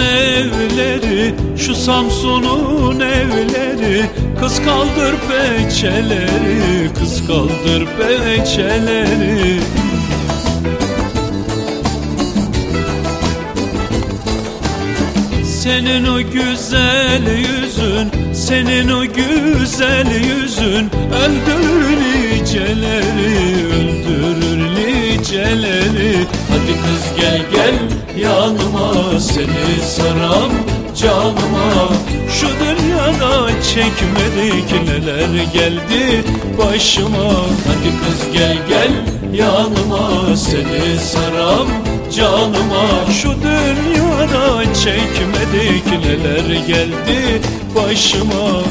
evleri Şu Samsun'un evleri. Kız kaldır peçeleri Kız kaldır peçeleri. Senin o güzel yüzün, senin o güzel yüzün. Öldürür niceleri, öldürür niceleri Hadi kız gel gel yanıma. Seni saram canıma. Şu dünyada çekmedik neler geldi başıma. Hadi kız gel gel yanıma. Seni saram canıma. Şu dünyada çekmedik neler geldi başıma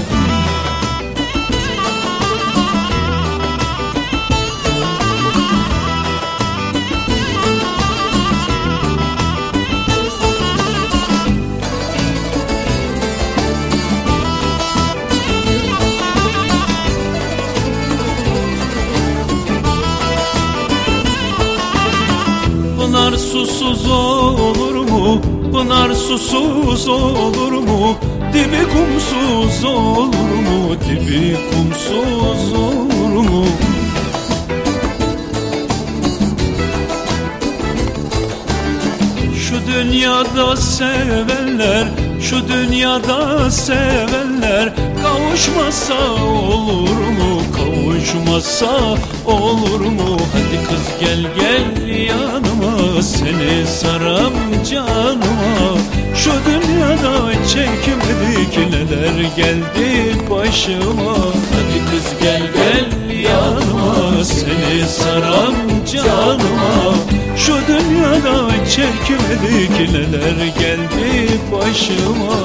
Pınar susuz olur mu? Pınar susuz olur mu? Dibi kumsuz olur mu? Dibi kumsuz olur mu? Şu dünyada sevenler, şu dünyada sevenler Kavuşmasa olur mu, kavuşmasa olur dünyada çekmedik neler geldi başıma? Hadi kız gel gel yanıma, seni saram canıma. Şu dünyada çekmedik neler geldi başıma